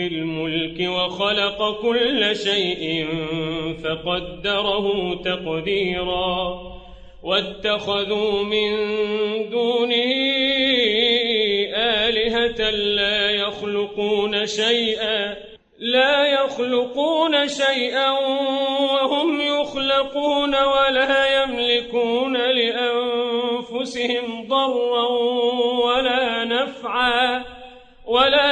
الملك وخلق كل شيء فقدره تقديرا. واتخذوا من دونه آلهة لا يخلقون شيئا لا يخلقون شيئا وهم يخلقون ولا يملكون لأنفسهم ضرا ولا نفعا ولا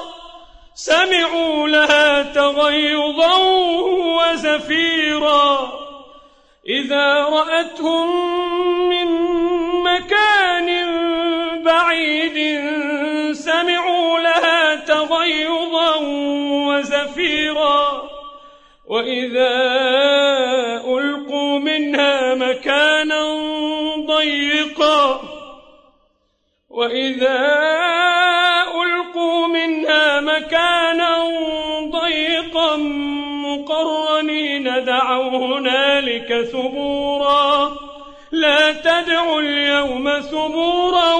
سمعوا لها تغيظا وزفيرا. إذا رأتهم من مكان بعيد سمعوا لها تغيظا وزفيرا. وإذا ألقوا منها مكانا ضيقا. وإذا ثبورا. لا تدعوا اليوم ثبورا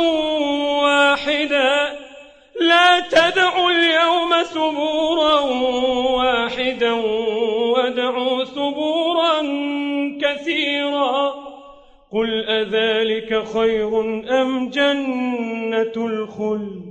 واحدا. لا تدعوا اليوم ثبورا واحدا وادعوا ثبورا كثيرا. قل أذلك خير أم جنة الخلد؟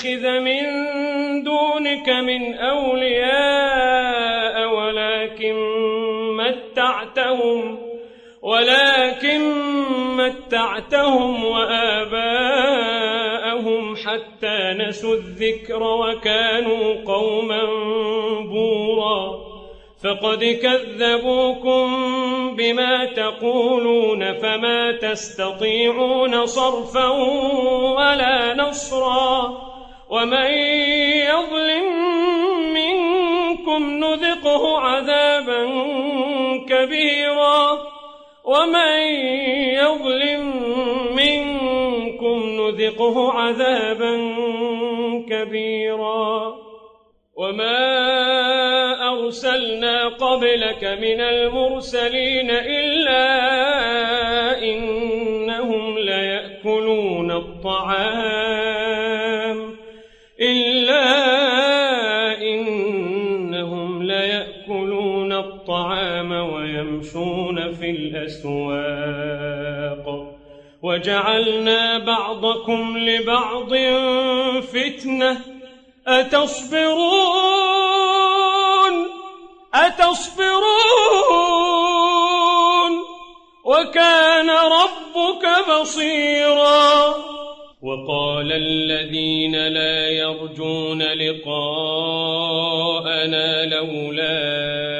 نتخذ من دونك من أولياء ولكن متعتهم ولكن متعتهم وآباءهم حتى نسوا الذكر وكانوا قوما بورا. فقد كذبوكم بما تقولون فما تستطيعون صرفا ولا نصرا. ومن يظلم منكم نذقه عذابا كبيرا ومن يظلم منكم نذقه عذابا كبيرا وما أرسلنا قبلك من المرسلين إلا إنهم ليأكلون الطعام الأسواق. وجعلنا بعضكم لبعض فتنة. أتصبرون؟ أتصبرون؟ وكان ربك بصيراً. وقال الذين لا يرجون لقاءنا لولا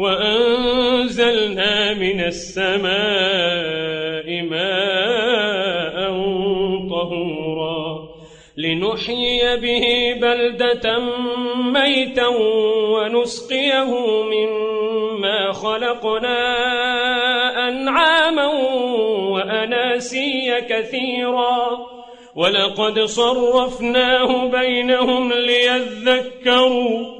وأنزلنا من السماء ماء طهورا لنحيي به بلدة ميتا ونسقيه مما خلقنا أنعاما وأناسيا كثيرا ولقد صرفناه بينهم ليذكروا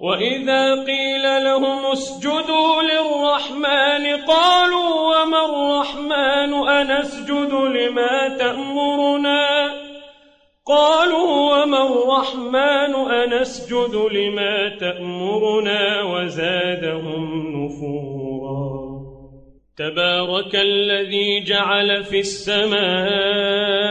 وإذا قيل لهم اسجدوا للرحمن قالوا وما الرحمن أنسجد لما تأمرنا قالوا وما الرحمن أنسجد لما تأمرنا وزادهم نفورا تبارك الذي جعل في السماء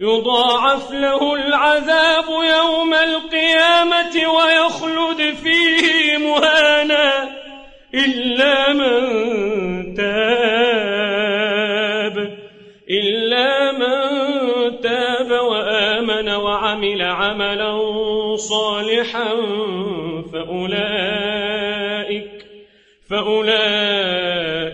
يضاعف له العذاب يوم القيامة ويخلد فيه مهانا إلا من تاب إلا من تاب وآمن وعمل عملا صالحا فأولئك فأولئك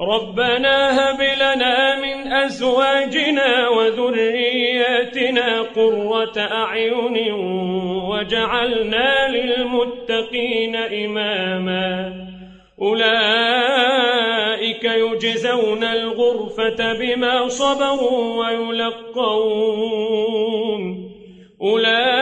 ربنا هب لنا من أزواجنا وذرياتنا قرة أعين وجعلنا للمتقين إماما. أولئك يجزون الغرفة بما صبروا ويلقون. أولئك